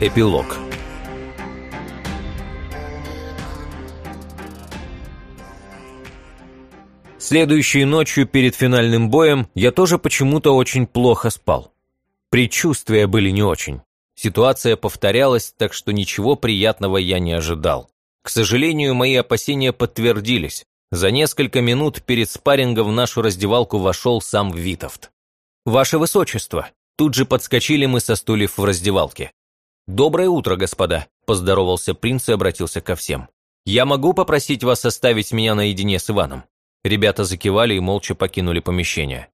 Эпилог Следующей ночью перед финальным боем я тоже почему-то очень плохо спал. Предчувствия были не очень. Ситуация повторялась, так что ничего приятного я не ожидал. К сожалению, мои опасения подтвердились. За несколько минут перед спаррингом в нашу раздевалку вошел сам Витовт. «Ваше Высочество!» Тут же подскочили мы со стульев в раздевалке. «Доброе утро, господа!» – поздоровался принц и обратился ко всем. «Я могу попросить вас оставить меня наедине с Иваном?» Ребята закивали и молча покинули помещение.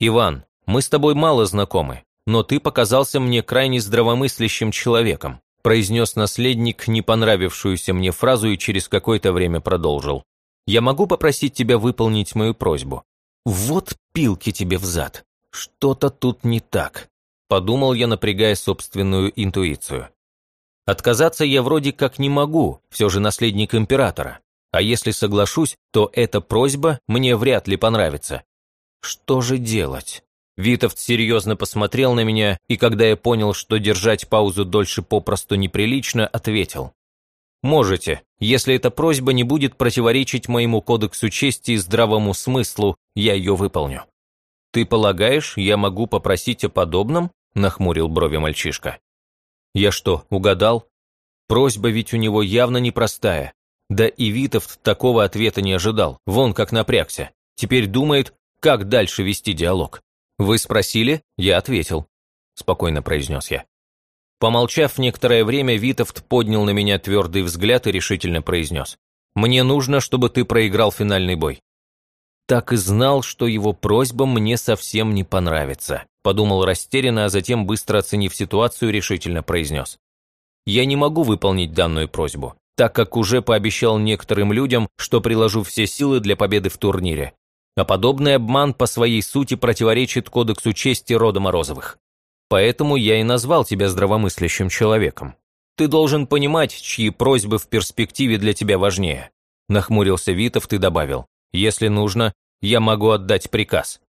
«Иван, мы с тобой мало знакомы, но ты показался мне крайне здравомыслящим человеком», произнес наследник не понравившуюся мне фразу и через какое-то время продолжил. «Я могу попросить тебя выполнить мою просьбу?» «Вот пилки тебе в зад. Что-то тут не так», подумал я, напрягая собственную интуицию. Отказаться я вроде как не могу, все же наследник императора. А если соглашусь, то эта просьба мне вряд ли понравится. Что же делать? Витовт серьезно посмотрел на меня, и когда я понял, что держать паузу дольше попросту неприлично, ответил. «Можете. Если эта просьба не будет противоречить моему кодексу чести и здравому смыслу, я ее выполню». «Ты полагаешь, я могу попросить о подобном?» – нахмурил брови мальчишка. «Я что, угадал? Просьба ведь у него явно непростая. Да и Витов такого ответа не ожидал, вон как напрягся. Теперь думает, как дальше вести диалог. «Вы спросили?» Я ответил. Спокойно произнес я. Помолчав некоторое время, Витовт поднял на меня твердый взгляд и решительно произнес. «Мне нужно, чтобы ты проиграл финальный бой». Так и знал, что его просьба мне совсем не понравится. Подумал растерянно, а затем, быстро оценив ситуацию, решительно произнес. «Я не могу выполнить данную просьбу так как уже пообещал некоторым людям, что приложу все силы для победы в турнире. А подобный обман по своей сути противоречит кодексу чести рода Морозовых. Поэтому я и назвал тебя здравомыслящим человеком. Ты должен понимать, чьи просьбы в перспективе для тебя важнее. Нахмурился Витов, ты добавил. Если нужно, я могу отдать приказ.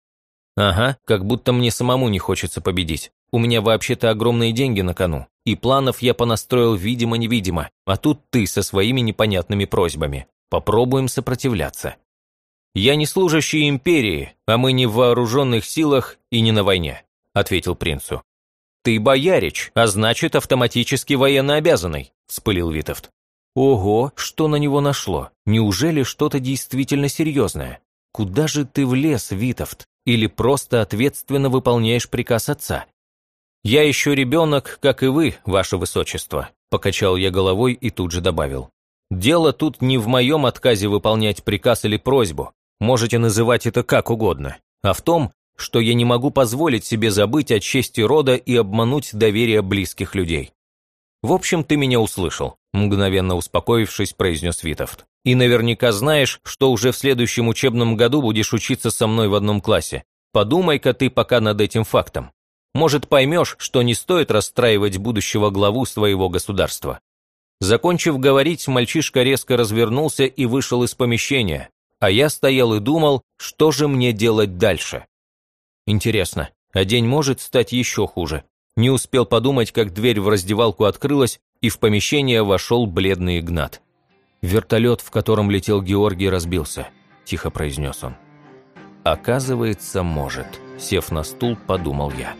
Ага, как будто мне самому не хочется победить. У меня вообще-то огромные деньги на кону. И планов я понастроил видимо-невидимо, а тут ты со своими непонятными просьбами. Попробуем сопротивляться. Я не служащий империи, а мы не в вооруженных силах и не на войне», – ответил принцу. «Ты боярич, а значит автоматически военнообязанный», – вспылил Витовт. «Ого, что на него нашло? Неужели что-то действительно серьезное? Куда же ты влез, Витовт? Или просто ответственно выполняешь приказ отца? «Я еще ребенок, как и вы, ваше высочество», – покачал я головой и тут же добавил. «Дело тут не в моем отказе выполнять приказ или просьбу, можете называть это как угодно, а в том, что я не могу позволить себе забыть о чести рода и обмануть доверие близких людей». «В общем, ты меня услышал», – мгновенно успокоившись, произнес Витовт. «И наверняка знаешь, что уже в следующем учебном году будешь учиться со мной в одном классе. Подумай-ка ты пока над этим фактом. Может, поймешь, что не стоит расстраивать будущего главу своего государства. Закончив говорить, мальчишка резко развернулся и вышел из помещения, а я стоял и думал, что же мне делать дальше. Интересно, а день может стать еще хуже. Не успел подумать, как дверь в раздевалку открылась, и в помещение вошел бледный Игнат. «Вертолет, в котором летел Георгий, разбился», – тихо произнес он. «Оказывается, может», – сев на стул, подумал я.